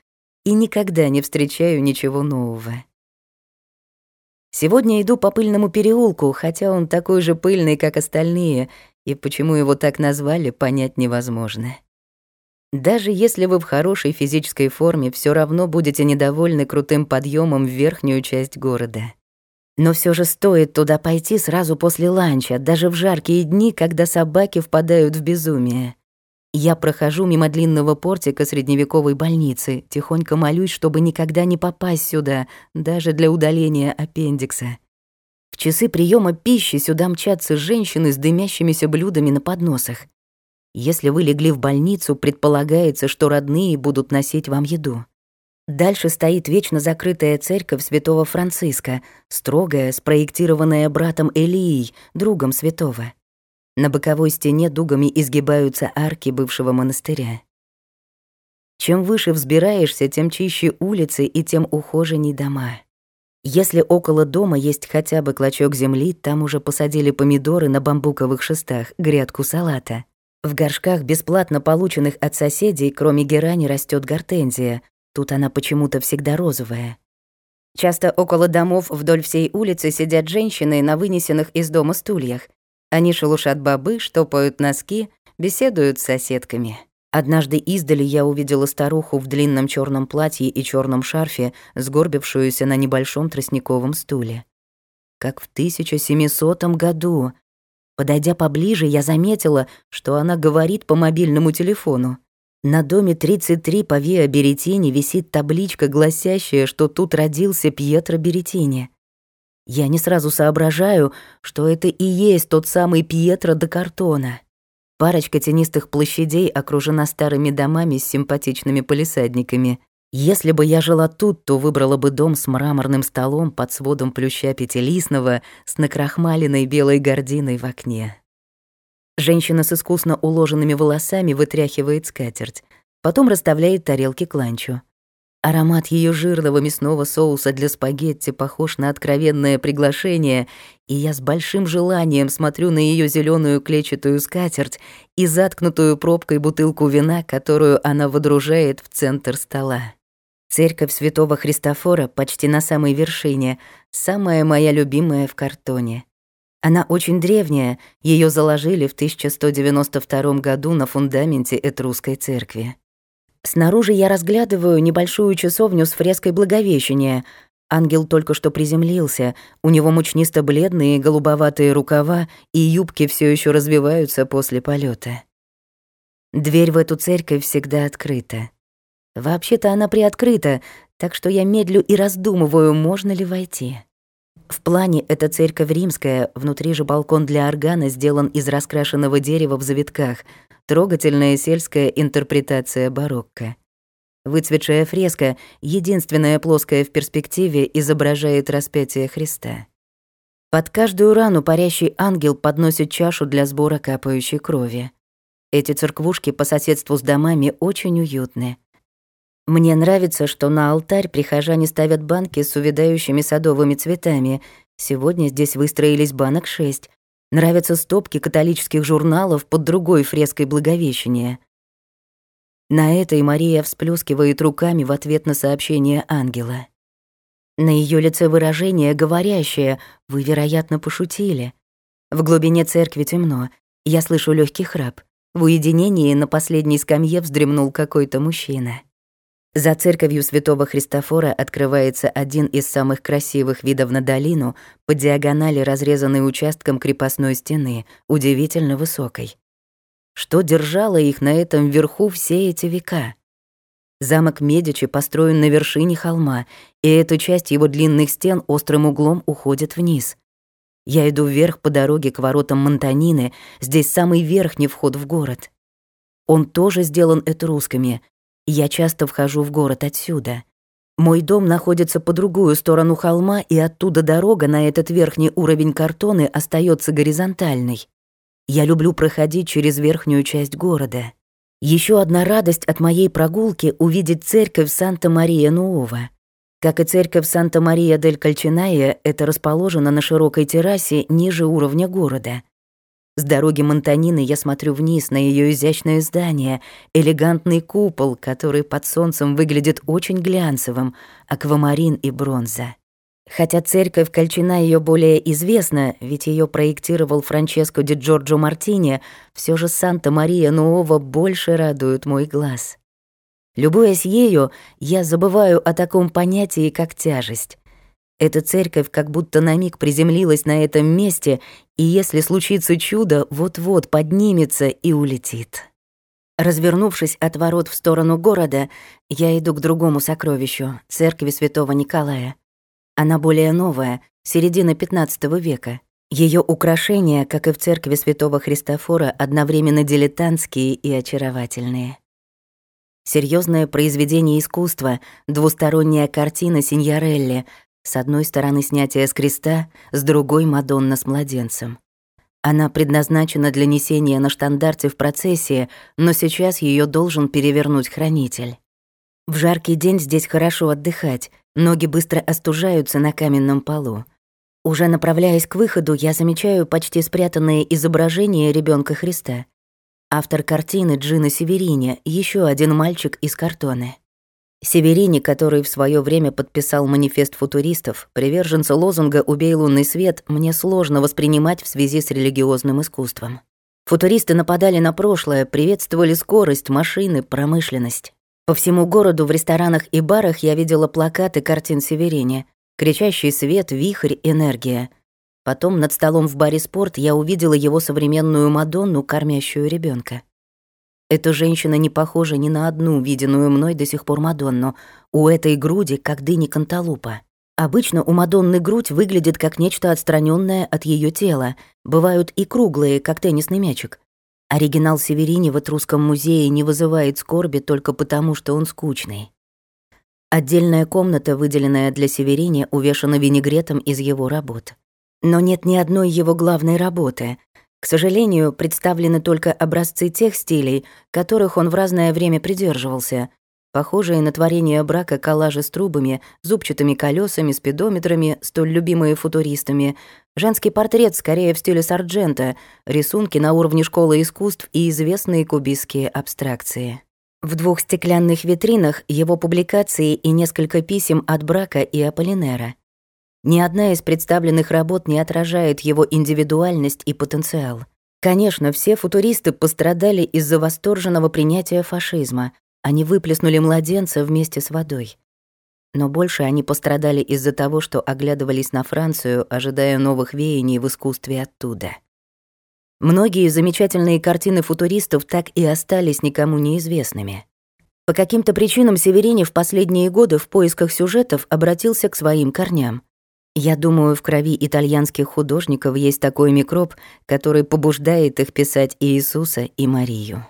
и никогда не встречаю ничего нового. Сегодня иду по пыльному переулку, хотя он такой же пыльный, как остальные, и почему его так назвали, понять невозможно. Даже если вы в хорошей физической форме, все равно будете недовольны крутым подъемом в верхнюю часть города. Но все же стоит туда пойти сразу после ланча, даже в жаркие дни, когда собаки впадают в безумие. Я прохожу мимо длинного портика средневековой больницы, тихонько молюсь, чтобы никогда не попасть сюда, даже для удаления аппендикса. В часы приема пищи сюда мчатся женщины с дымящимися блюдами на подносах. Если вы легли в больницу, предполагается, что родные будут носить вам еду. Дальше стоит вечно закрытая церковь святого Франциска, строгая, спроектированная братом Элией, другом святого. На боковой стене дугами изгибаются арки бывшего монастыря. Чем выше взбираешься, тем чище улицы и тем ухоженней дома. Если около дома есть хотя бы клочок земли, там уже посадили помидоры на бамбуковых шестах, грядку салата. В горшках, бесплатно полученных от соседей, кроме герани, растет гортензия. Тут она почему-то всегда розовая. Часто около домов вдоль всей улицы сидят женщины на вынесенных из дома стульях. Они шелушат бобы, штопают носки, беседуют с соседками. Однажды издали я увидела старуху в длинном черном платье и черном шарфе, сгорбившуюся на небольшом тростниковом стуле. Как в 1700 году, Подойдя поближе, я заметила, что она говорит по мобильному телефону. На доме 33 по Виа Беретини висит табличка, гласящая, что тут родился Пьетро Беретини. Я не сразу соображаю, что это и есть тот самый Пьетро до картона. Парочка тенистых площадей окружена старыми домами с симпатичными полисадниками. Если бы я жила тут, то выбрала бы дом с мраморным столом под сводом плюща пятилистного с накрахмаленной белой гординой в окне. Женщина с искусно уложенными волосами вытряхивает скатерть, потом расставляет тарелки к ланчу. Аромат ее жирного мясного соуса для спагетти похож на откровенное приглашение, и я с большим желанием смотрю на ее зеленую клетчатую скатерть и заткнутую пробкой бутылку вина, которую она водружает в центр стола. Церковь Святого Христофора почти на самой вершине, самая моя любимая в картоне. Она очень древняя, ее заложили в 1192 году на фундаменте Этрусской церкви. Снаружи я разглядываю небольшую часовню с фреской Благовещения. Ангел только что приземлился, у него мучнисто-бледные голубоватые рукава, и юбки все еще развиваются после полета. Дверь в эту церковь всегда открыта. Вообще-то она приоткрыта, так что я медлю и раздумываю, можно ли войти. В плане эта церковь римская, внутри же балкон для органа сделан из раскрашенного дерева в завитках, трогательная сельская интерпретация барокко. Выцветшая фреска, единственная плоская в перспективе, изображает распятие Христа. Под каждую рану парящий ангел подносит чашу для сбора капающей крови. Эти церквушки по соседству с домами очень уютны. Мне нравится, что на алтарь прихожане ставят банки с увядающими садовыми цветами. Сегодня здесь выстроились банок шесть. Нравятся стопки католических журналов под другой фреской Благовещения. На этой Мария всплескивает руками в ответ на сообщение ангела. На ее лице выражение говорящее «Вы, вероятно, пошутили». В глубине церкви темно. Я слышу легкий храп. В уединении на последней скамье вздремнул какой-то мужчина. За церковью Святого Христофора открывается один из самых красивых видов на долину, по диагонали разрезанный участком крепостной стены, удивительно высокой. Что держало их на этом верху все эти века? Замок Медичи построен на вершине холма, и эта часть его длинных стен острым углом уходит вниз. Я иду вверх по дороге к воротам Монтанины, здесь самый верхний вход в город. Он тоже сделан этрусками, я часто вхожу в город отсюда. Мой дом находится по другую сторону холма, и оттуда дорога на этот верхний уровень картоны остается горизонтальной. Я люблю проходить через верхнюю часть города. Еще одна радость от моей прогулки — увидеть церковь Санта-Мария-Нуова. Как и церковь Санта-Мария-дель-Кальчиная, это расположено на широкой террасе ниже уровня города. С дороги Монтанины я смотрю вниз на ее изящное здание, элегантный купол, который под солнцем выглядит очень глянцевым, аквамарин и бронза. Хотя церковь Кольчина ее более известна, ведь ее проектировал Франческо ди Джорджо Мартини, все же Санта-Мария Нуова больше радует мой глаз. Любуясь ею, я забываю о таком понятии, как тяжесть. Эта церковь как будто на миг приземлилась на этом месте, и если случится чудо, вот-вот поднимется и улетит. Развернувшись от ворот в сторону города, я иду к другому сокровищу — церкви святого Николая. Она более новая, середина XV века. Ее украшения, как и в церкви святого Христофора, одновременно дилетантские и очаровательные. Серьезное произведение искусства, двусторонняя картина Синьорелли, с одной стороны снятие с креста, с другой — Мадонна с младенцем. Она предназначена для несения на штандарте в процессии, но сейчас ее должен перевернуть хранитель. В жаркий день здесь хорошо отдыхать, ноги быстро остужаются на каменном полу. Уже направляясь к выходу, я замечаю почти спрятанное изображение ребенка Христа. Автор картины Джина Северини, еще один мальчик из картона. Северини, который в свое время подписал манифест футуристов, приверженца лозунга «Убей лунный свет», мне сложно воспринимать в связи с религиозным искусством. Футуристы нападали на прошлое, приветствовали скорость, машины, промышленность. По всему городу в ресторанах и барах я видела плакаты картин Северини. Кричащий свет, вихрь, энергия. Потом над столом в баре «Спорт» я увидела его современную Мадонну, кормящую ребенка. Эта женщина не похожа ни на одну виденную мной до сих пор Мадонну. У этой груди как дыни канталупа. Обычно у Мадонны грудь выглядит как нечто отстраненное от ее тела. Бывают и круглые, как теннисный мячик. Оригинал Северини в Этрусском музее не вызывает скорби только потому, что он скучный. Отдельная комната, выделенная для Северини, увешана винегретом из его работ. Но нет ни одной его главной работы, к сожалению, представлены только образцы тех стилей, которых он в разное время придерживался, похожие на творение брака коллажи с трубами, зубчатыми колесами, спидометрами, столь любимые футуристами, женский портрет скорее в стиле Сарджента, рисунки на уровне школы искусств и известные кубистские абстракции. В двух стеклянных витринах его публикации и несколько писем от Брака и Аполлинера. Ни одна из представленных работ не отражает его индивидуальность и потенциал. Конечно, все футуристы пострадали из-за восторженного принятия фашизма. Они выплеснули младенца вместе с водой. Но больше они пострадали из-за того, что оглядывались на Францию, ожидая новых веяний в искусстве оттуда. Многие замечательные картины футуристов так и остались никому неизвестными. По каким-то причинам Северини в последние годы в поисках сюжетов обратился к своим корням. Я думаю, в крови итальянских художников есть такой микроб, который побуждает их писать Иисуса и Марию.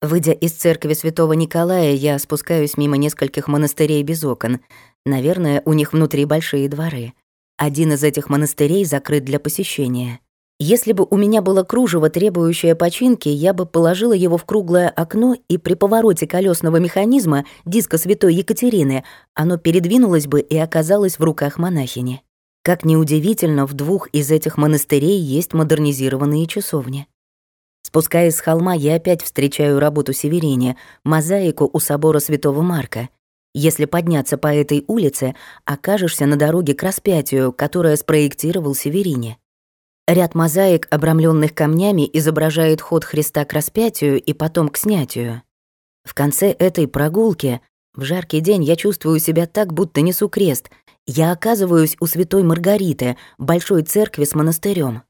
Выйдя из церкви святого Николая, я спускаюсь мимо нескольких монастырей без окон. Наверное, у них внутри большие дворы. Один из этих монастырей закрыт для посещения. Если бы у меня было кружево, требующее починки, я бы положила его в круглое окно, и при повороте колесного механизма диска святой Екатерины оно передвинулось бы и оказалось в руках монахини. Как неудивительно, в двух из этих монастырей есть модернизированные часовни. Спускаясь с холма, я опять встречаю работу Северине, мозаику у собора Святого Марка. Если подняться по этой улице, окажешься на дороге к распятию, которое спроектировал Северине. Ряд мозаик, обрамленных камнями, изображает ход Христа к распятию и потом к снятию. В конце этой прогулки, в жаркий день, я чувствую себя так, будто несу крест. Я оказываюсь у святой Маргариты, большой церкви с монастырем.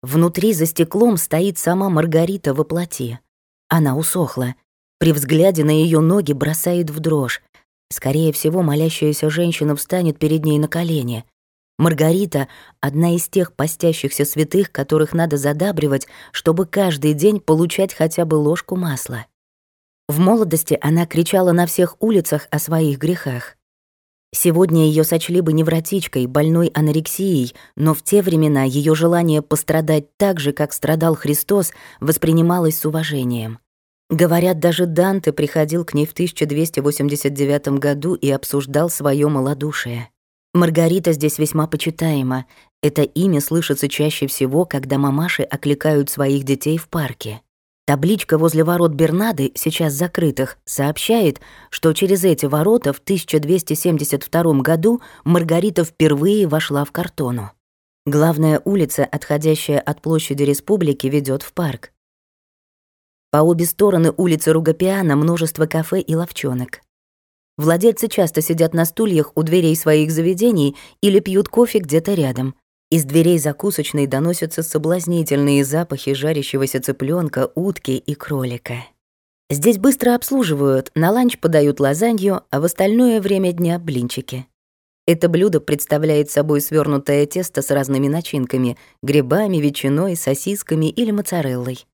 Внутри за стеклом стоит сама Маргарита во плоти. Она усохла. При взгляде на ее ноги бросает в дрожь. Скорее всего, молящаяся женщина встанет перед ней на колени. Маргарита — одна из тех постящихся святых, которых надо задабривать, чтобы каждый день получать хотя бы ложку масла. В молодости она кричала на всех улицах о своих грехах. Сегодня ее сочли бы невротичкой, больной анорексией, но в те времена ее желание пострадать так же, как страдал Христос, воспринималось с уважением. Говорят, даже Данте приходил к ней в 1289 году и обсуждал свое малодушие. Маргарита здесь весьма почитаема. Это имя слышится чаще всего, когда мамаши окликают своих детей в парке. Табличка возле ворот Бернады, сейчас закрытых, сообщает, что через эти ворота в 1272 году Маргарита впервые вошла в картону. Главная улица, отходящая от площади Республики, ведет в парк. По обе стороны улицы Ругапиана множество кафе и ловчонок. Владельцы часто сидят на стульях у дверей своих заведений или пьют кофе где-то рядом. Из дверей закусочной доносятся соблазнительные запахи жарящегося цыпленка, утки и кролика. Здесь быстро обслуживают, на ланч подают лазанью, а в остальное время дня — блинчики. Это блюдо представляет собой свернутое тесто с разными начинками — грибами, ветчиной, сосисками или моцареллой.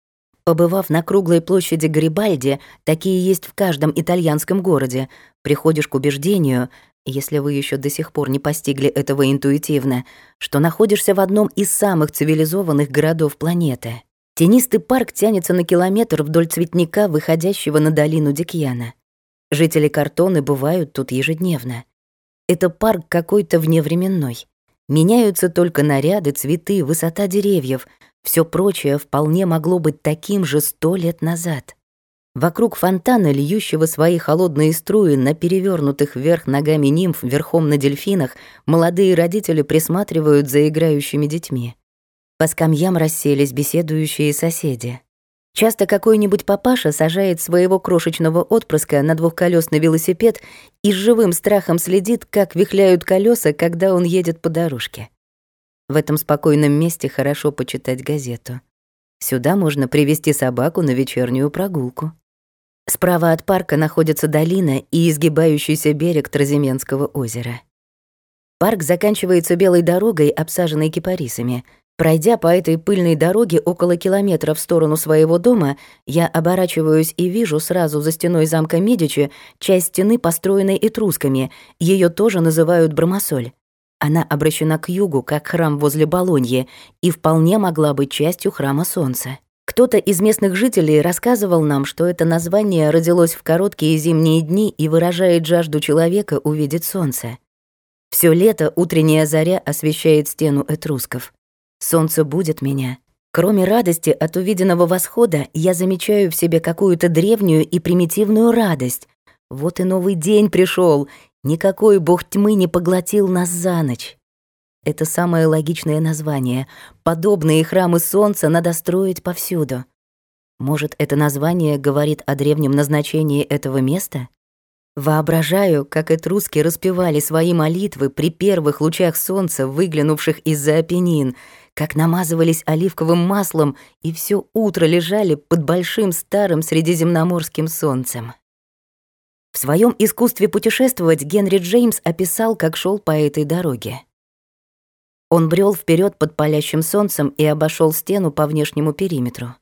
Побывав на круглой площади Грибальди, такие есть в каждом итальянском городе, приходишь к убеждению, если вы еще до сих пор не постигли этого интуитивно, что находишься в одном из самых цивилизованных городов планеты. Тенистый парк тянется на километр вдоль цветника, выходящего на долину Дикьяна. Жители Картоны бывают тут ежедневно. Это парк какой-то вневременной. Меняются только наряды, цветы, высота деревьев — все прочее вполне могло быть таким же сто лет назад. Вокруг фонтана, льющего свои холодные струи на перевернутых вверх ногами нимф верхом на дельфинах, молодые родители присматривают за играющими детьми. По скамьям расселись беседующие соседи. Часто какой-нибудь папаша сажает своего крошечного отпрыска на двухколесный велосипед и с живым страхом следит, как вихляют колеса, когда он едет по дорожке. В этом спокойном месте хорошо почитать газету. Сюда можно привести собаку на вечернюю прогулку. Справа от парка находится долина и изгибающийся берег Тразименского озера. Парк заканчивается белой дорогой, обсаженной кипарисами. Пройдя по этой пыльной дороге около километра в сторону своего дома, я оборачиваюсь и вижу сразу за стеной замка Медичи часть стены, построенной этрусками. Ее тоже называют Бромосоль. Она обращена к югу, как храм возле Болоньи, и вполне могла быть частью храма Солнца. Кто-то из местных жителей рассказывал нам, что это название родилось в короткие зимние дни и выражает жажду человека увидеть солнце. Всё лето утренняя заря освещает стену этрусков. Солнце будет меня. Кроме радости от увиденного восхода, я замечаю в себе какую-то древнюю и примитивную радость. Вот и новый день пришел, никакой бог тьмы не поглотил нас за ночь. Это самое логичное название. Подобные храмы солнца надо строить повсюду. Может, это название говорит о древнем назначении этого места? Воображаю, как этруски распевали свои молитвы при первых лучах солнца, выглянувших из-за Апеннин, как намазывались оливковым маслом и все утро лежали под большим старым средиземноморским солнцем. В своем искусстве путешествовать Генри Джеймс описал, как шел по этой дороге. Он брел вперед под палящим солнцем и обошел стену по внешнему периметру.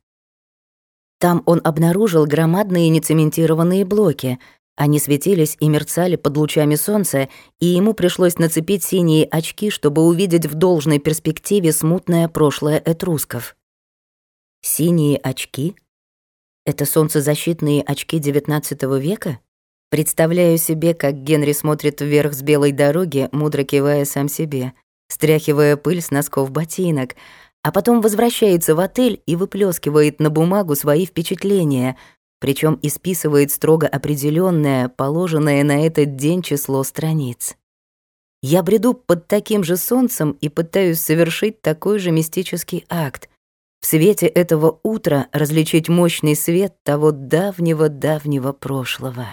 Там он обнаружил громадные нецементированные блоки. Они светились и мерцали под лучами солнца, и ему пришлось нацепить синие очки, чтобы увидеть в должной перспективе смутное прошлое этрусков. Синие очки? Это солнцезащитные очки XIX века? Представляю себе, как Генри смотрит вверх с белой дороги, мудро кивая сам себе, стряхивая пыль с носков ботинок — а потом возвращается в отель и выплескивает на бумагу свои впечатления, причем исписывает строго определенное, положенное на этот день число страниц. Я бреду под таким же солнцем и пытаюсь совершить такой же мистический акт. В свете этого утра различить мощный свет того давнего-давнего прошлого.